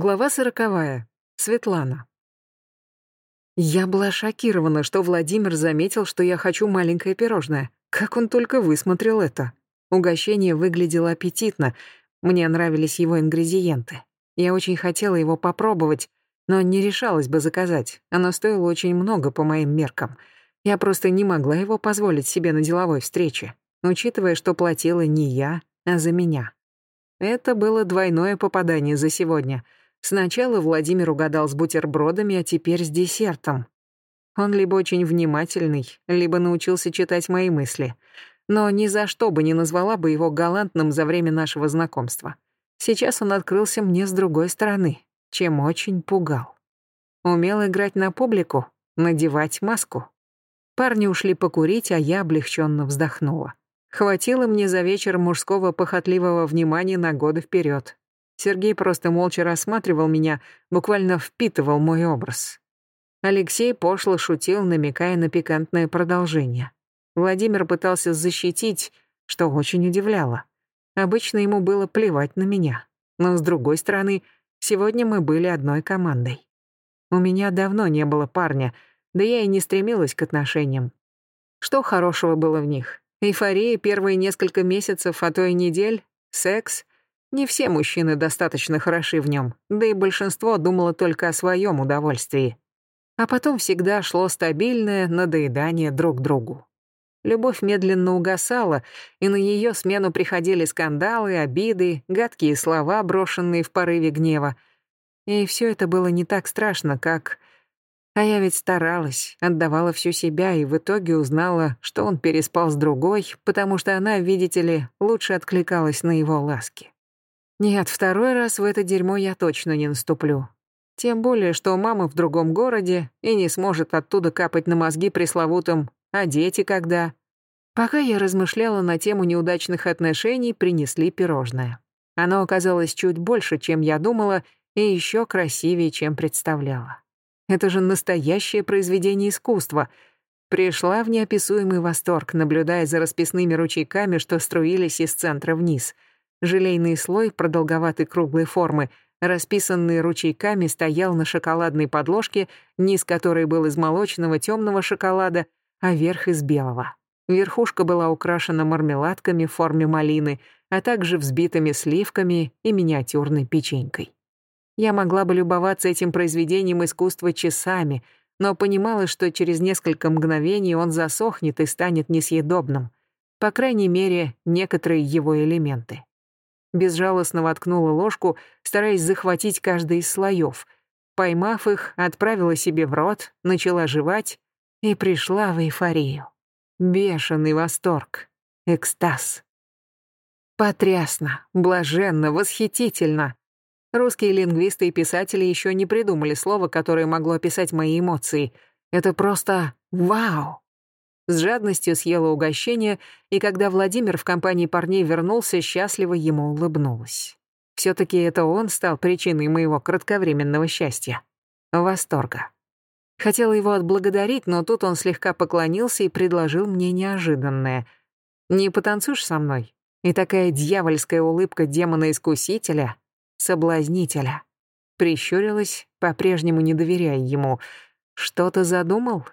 Глава сороковая. Светлана. Я была шокирована, что Владимир заметил, что я хочу маленькое пирожное. Как он только высмотрел это. Угощение выглядело аппетитно. Мне нравились его ингредиенты. Я очень хотела его попробовать, но не решалась бы заказать. Оно стоило очень много по моим меркам. Я просто не могла его позволить себе на деловой встрече, учитывая, что платила не я, а за меня. Это было двойное попадание за сегодня — Сначала Владимир угадал с бутербродами, а теперь с десертом. Он либо очень внимательный, либо научился читать мои мысли. Но ни за что бы не назвала бы его галантным за время нашего знакомства. Сейчас он открылся мне с другой стороны, чем очень пугал. Умел играть на публику, надевать маску. Парни ушли покурить, а я облегченно вздохнула. Хватило мне за вечер мужского похотливого внимания на годы вперед. Сергей просто молча рассматривал меня, буквально впитывал мой образ. Алексей пошло шутил, намекая на пикантное продолжение. Владимир пытался защитить, что очень удивляло. Обычно ему было плевать на меня. Но, с другой стороны, сегодня мы были одной командой. У меня давно не было парня, да я и не стремилась к отношениям. Что хорошего было в них? Эйфория первые несколько месяцев, а то и недель, секс, не все мужчины достаточно хороши в нем, да и большинство думало только о своем удовольствии. А потом всегда шло стабильное надоедание друг другу. Любовь медленно угасала, и на ее смену приходили скандалы, обиды, гадкие слова, брошенные в порыве гнева. И все это было не так страшно, как... А я ведь старалась, отдавала всю себя и в итоге узнала, что он переспал с другой, потому что она, видите ли, лучше откликалась на его ласки. Нет, второй раз в это дерьмо я точно не наступлю. Тем более, что мама в другом городе и не сможет оттуда капать на мозги пресловутым «а дети когда?». Пока я размышляла на тему неудачных отношений, принесли пирожное. Оно оказалось чуть больше, чем я думала, и еще красивее, чем представляла. Это же настоящее произведение искусства. Пришла в неописуемый восторг, наблюдая за расписными ручейками, что струились из центра вниз — Желейный слой продолговатой круглой формы, расписанный ручейками, стоял на шоколадной подложке, низ которой был из молочного темного шоколада, а верх из белого. Верхушка была украшена мармеладками в форме малины, а также взбитыми сливками и миниатюрной печенькой. Я могла бы любоваться этим произведением искусства часами, но понимала, что через несколько мгновений он засохнет и станет несъедобным. По крайней мере, некоторые его элементы безжалостно воткнула ложку, стараясь захватить каждый из слоев. Поймав их, отправила себе в рот, начала жевать и пришла в эйфорию. Бешеный восторг, экстаз. Потрясно, блаженно, восхитительно. Русские лингвисты и писатели еще не придумали слова, которое могло описать мои эмоции. Это просто вау. С жадностью съела угощение, и когда Владимир в компании парней вернулся, счастливо ему улыбнулась. все таки это он стал причиной моего кратковременного счастья. Восторга. Хотела его отблагодарить, но тут он слегка поклонился и предложил мне неожиданное. «Не потанцуешь со мной?» И такая дьявольская улыбка демона-искусителя, соблазнителя. Прищурилась, по-прежнему не доверяя ему. «Что-то задумал?»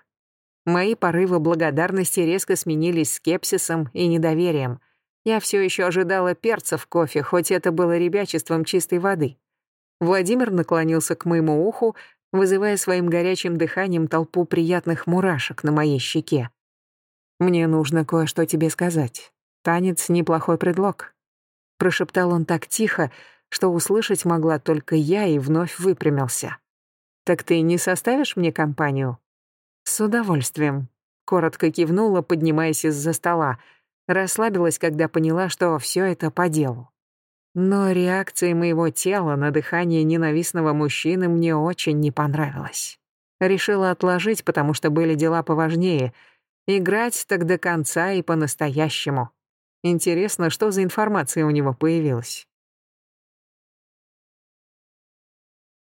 Мои порывы благодарности резко сменились скепсисом и недоверием. Я все еще ожидала перца в кофе, хоть это было ребячеством чистой воды. Владимир наклонился к моему уху, вызывая своим горячим дыханием толпу приятных мурашек на моей щеке. «Мне нужно кое-что тебе сказать. Танец — неплохой предлог», — прошептал он так тихо, что услышать могла только я и вновь выпрямился. «Так ты не составишь мне компанию?» «С удовольствием», — коротко кивнула, поднимаясь из-за стола. Расслабилась, когда поняла, что все это по делу. Но реакция моего тела на дыхание ненавистного мужчины мне очень не понравилась. Решила отложить, потому что были дела поважнее. Играть так до конца и по-настоящему. Интересно, что за информация у него появилась.